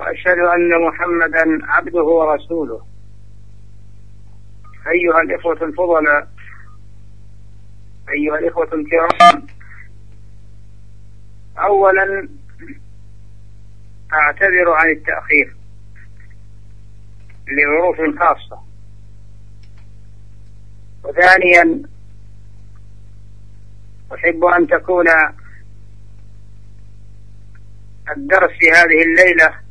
وأشهد أن محمدا عبده ورسوله. أيها الإخوة الفضلاء أيها الإخوة الكرام أولا أعتذر عن التأخير لظروف خاصة. وثانيا أحب أن تكون الدرس في هذه الليلة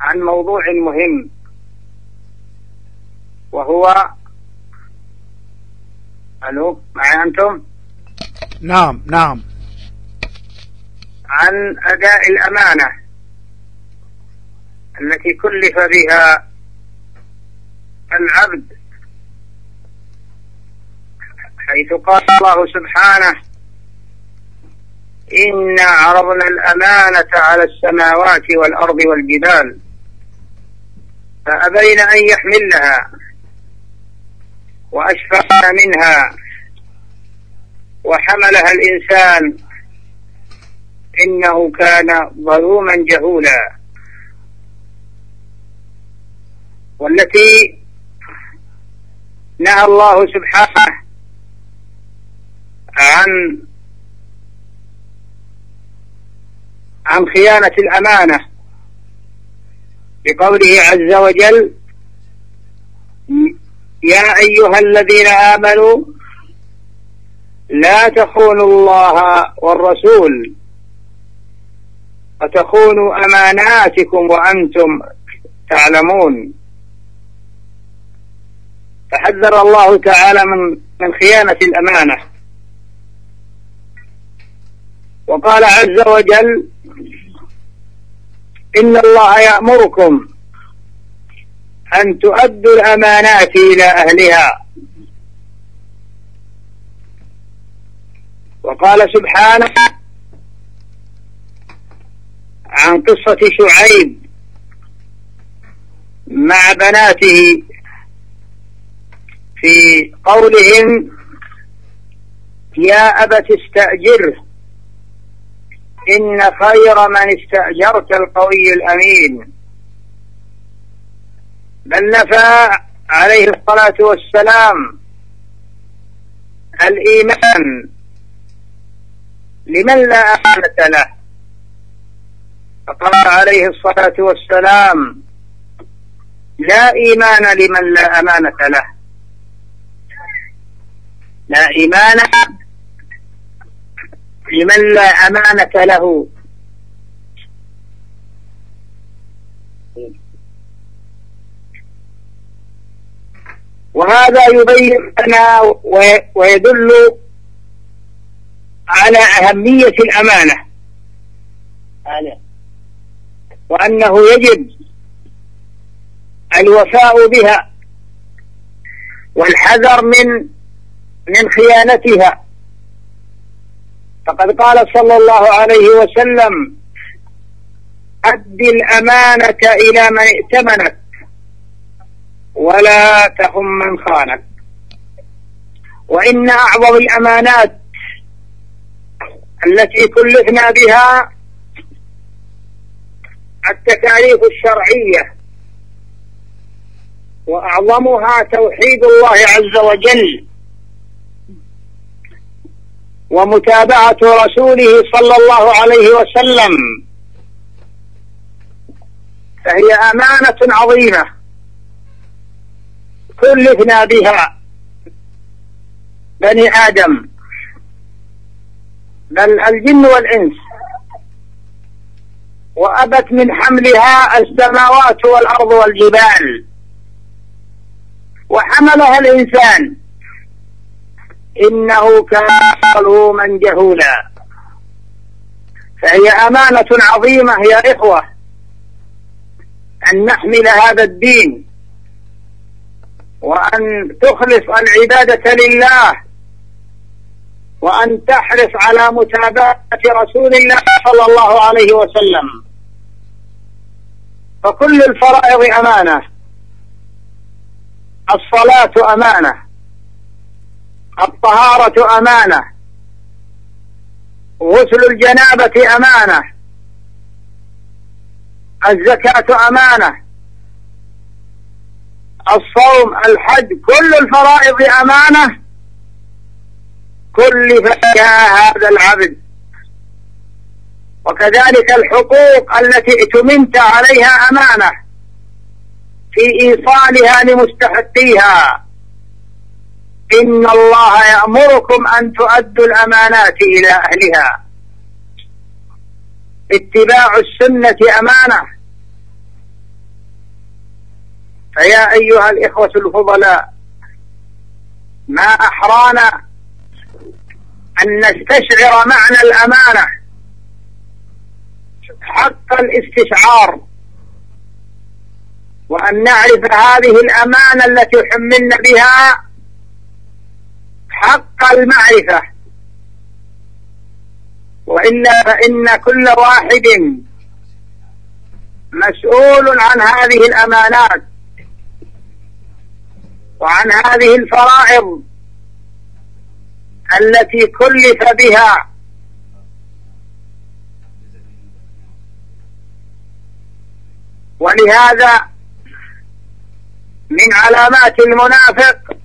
عن موضوع مهم وهو ألو معي أنتم؟ نعم نعم. عن أداء الأمانة التي كلف بها العبد حيث قال الله سبحانه إنا عرضنا الأمانة على السماوات والأرض والجبال فأبين أن يحملنها وأشفقن منها وحملها الإنسان إنه كان ظلوما جهولا. والتي نهى الله سبحانه عن عن خيانة الأمانة. بقوله عز وجل يا أيها الذين آمنوا لا تخونوا الله والرسول وتخونوا أماناتكم وأنتم تعلمون. فحذر الله تعالى من من خيانة الأمانة. وقال عز وجل إن الله يأمركم أن تؤدوا الأمانات إلى أهلها. وقال سبحانه عن قصة شعيب مع بناته في قولهم يا أبت استأجره إن خير من استأجرت القوي الأمين. بل نفى عليه الصلاة والسلام الإيمان لمن لا أمانة له. فقال عليه الصلاة والسلام لا إيمان لمن لا أمانة له. لا إيمان لمن لا أمانة له. وهذا يبين لنا ويدل على أهمية الأمانة. وأنه يجب الوفاء بها والحذر من من خيانتها. فقد قال صلى الله عليه وسلم أد الأمانة إلى من ائتمنك ولا تخن من خانك. وإن أعظم الأمانات التي كلفنا بها التكاليف الشرعية وأعظمها توحيد الله عز وجل. ومتابعة رسوله صلى الله عليه وسلم. فهي أمانة عظيمة. كلفنا بها بني آدم. بل الجن والإنس. وأبت من حملها السماوات والأرض والجبال. وحملها الإنسان. إنه كان ظلوما جهولا فهي أمانة عظيمة يا إخوة أن نحمل هذا الدين وأن تخلص العبادة لله وأن تحرص على متابعة رسول الله صلى الله عليه وسلم. فكل الفرائض أمانة. الصلاة أمانة. الطهارة أمانة. غسل الجنابة أمانة. الزكاة أمانة. الصوم الحج كل الفرائض أمانة. كلف فيها هذا العبد. وكذلك الحقوق التي ائتمنت عليها أمانة. في إيصالها لمستحقيها. إن الله يأمركم أن تؤدوا الأمانات إلى أهلها. اتباع السنة أمانة. فيا أيها الإخوة الفضلاء ما أحرانا أن نستشعر معنى الأمانة حق الاستشعار وأن نعرف هذه الأمانة التي حملنا بها حق المعرفة. وإلا فإن كل واحد مسؤول عن هذه الأمانات وعن هذه الفرائض التي كلف بها. ولهذا من علامات المنافق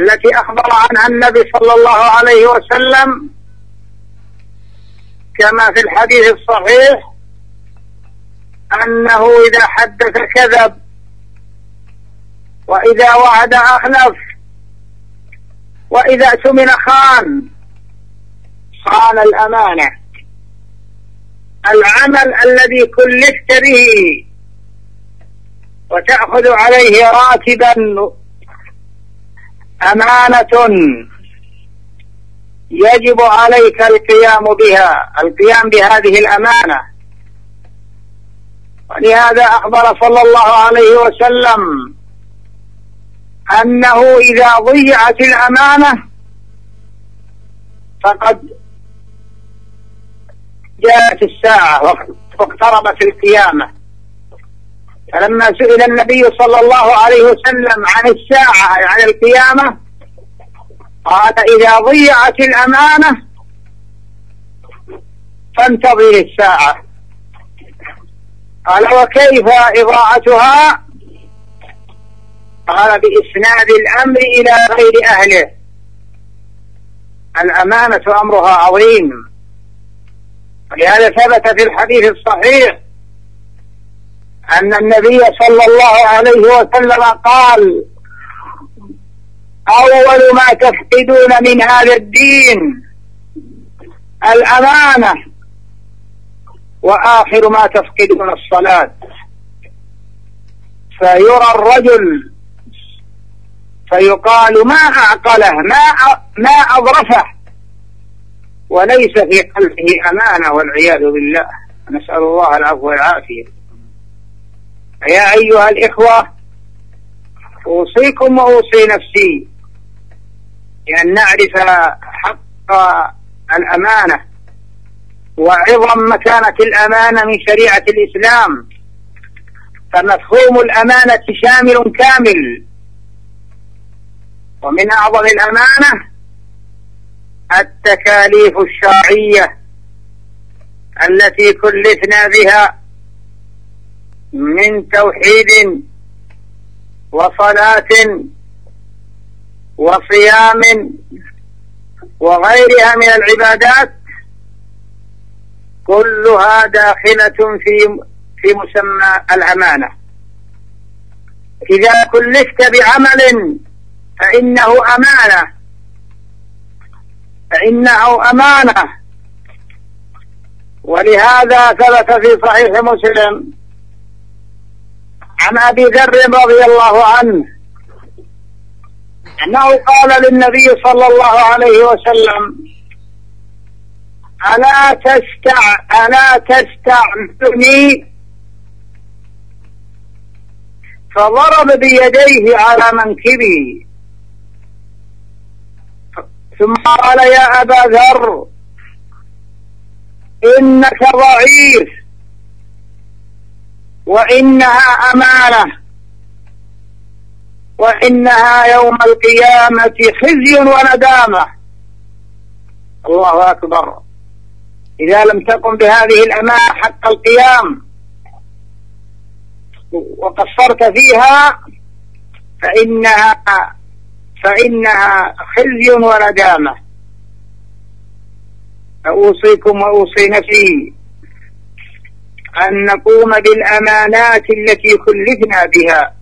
التي أخبر عنها النبي صلى الله عليه وسلم كما في الحديث الصحيح أنه إذا حدث كذب وإذا وعد أخلف وإذا اؤتمن خان خان الأمانة. العمل الذي كلفت به وتأخذ عليه راتبا أمانة يجب عليك القيام بها القيام بهذه الأمانة. ولهذا أخبر صلى الله عليه وسلم أنه إذا ضيعت الأمانة فقد جاءت الساعة واقتربت القيامة. فلما سئل النبي صلى الله عليه وسلم عن الساعة عن القيامة قال إذا ضيعت الأمانة فانتظر الساعة. قال وكيف إضاعتها؟ قال بإسناد الأمر إلى غير أهله. الأمانة أمرها عظيم. ولهذا ثبت في الحديث الصحيح أن النبي صلى الله عليه وسلم قال أول ما تفقدون من هذا الدين الأمانة وآخر ما تفقدون الصلاة. فيرى الرجل فيقال ما أعقله ما ما أظرفه وليس في قلبه أمانة والعياذ بالله. نسأل الله العفو والعافية. يا أيها الإخوة أوصيكم وأوصي نفسي بأن نعرف حق الأمانة وعظم مكانة الأمانة من شريعة الإسلام. فمفهوم الأمانة شامل كامل. ومن أعظم الأمانة التكاليف الشرعية التي كلفنا بها من توحيد وصلاة وصيام وغيرها من العبادات كلها داخلة في في مسمى الأمانة. إذا كلفت بعمل فإنه أمانة. فإنه أمانة. ولهذا ثبت في صحيح مسلم عن أبي ذر رضي الله عنه أنه قال للنبي صلى الله عليه وسلم ألا تستع ألا تستعملني؟ فضرب بيديه على منكبي ثم قال يا أبا ذر إنك ضعيف. وإنها أمانة. وإنها يوم القيامة خزي وندامة. الله أكبر. إذا لم تقم بهذه الأمانة حق القيام وقصرت فيها فإنها فإنها خزي وندامة. أوصيكم وأوصي نفسي. أن نقوم بالأمانات التي كلفنا بها.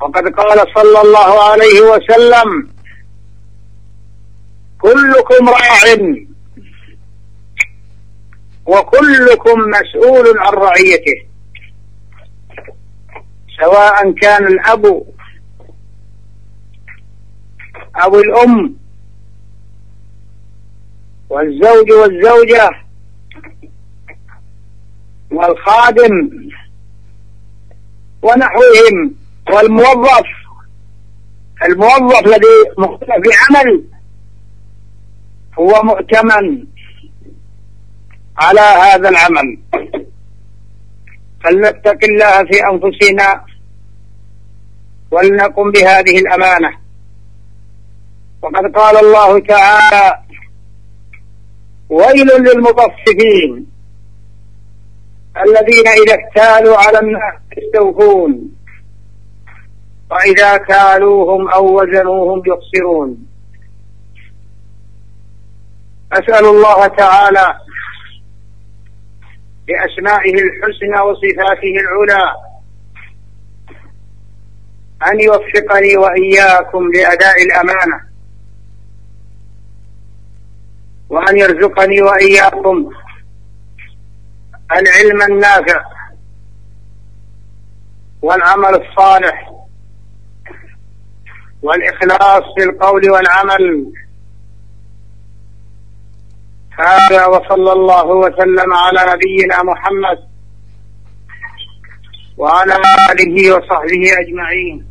وقد قال صلى الله عليه وسلم كلكم راع. وكلكم مسؤول عن رعيته. سواء كان الأب أو الأم والزوج والزوجة والخادم ونحوهم والموظف. الموظف الذي مختلف بعمل هو مؤتمن على هذا العمل. فلنتق الله في أنفسنا ولنقم بهذه الأمانة. وقد قال الله تعالى ويل للمطففين الذين إذا اكتالوا على الناس يستوفون وإذا كالوهم أو وزنوهم يخسرون. أسأل الله تعالى بأسمائه الحسنى وصفاته العلى أن يوفقني وإياكم لأداء الأمانة وأن يرزقني وإياكم العلم النافع والعمل الصالح والإخلاص في القول والعمل. هذا وصلى الله وسلم على نبينا محمد وعلى آله وصحبه أجمعين.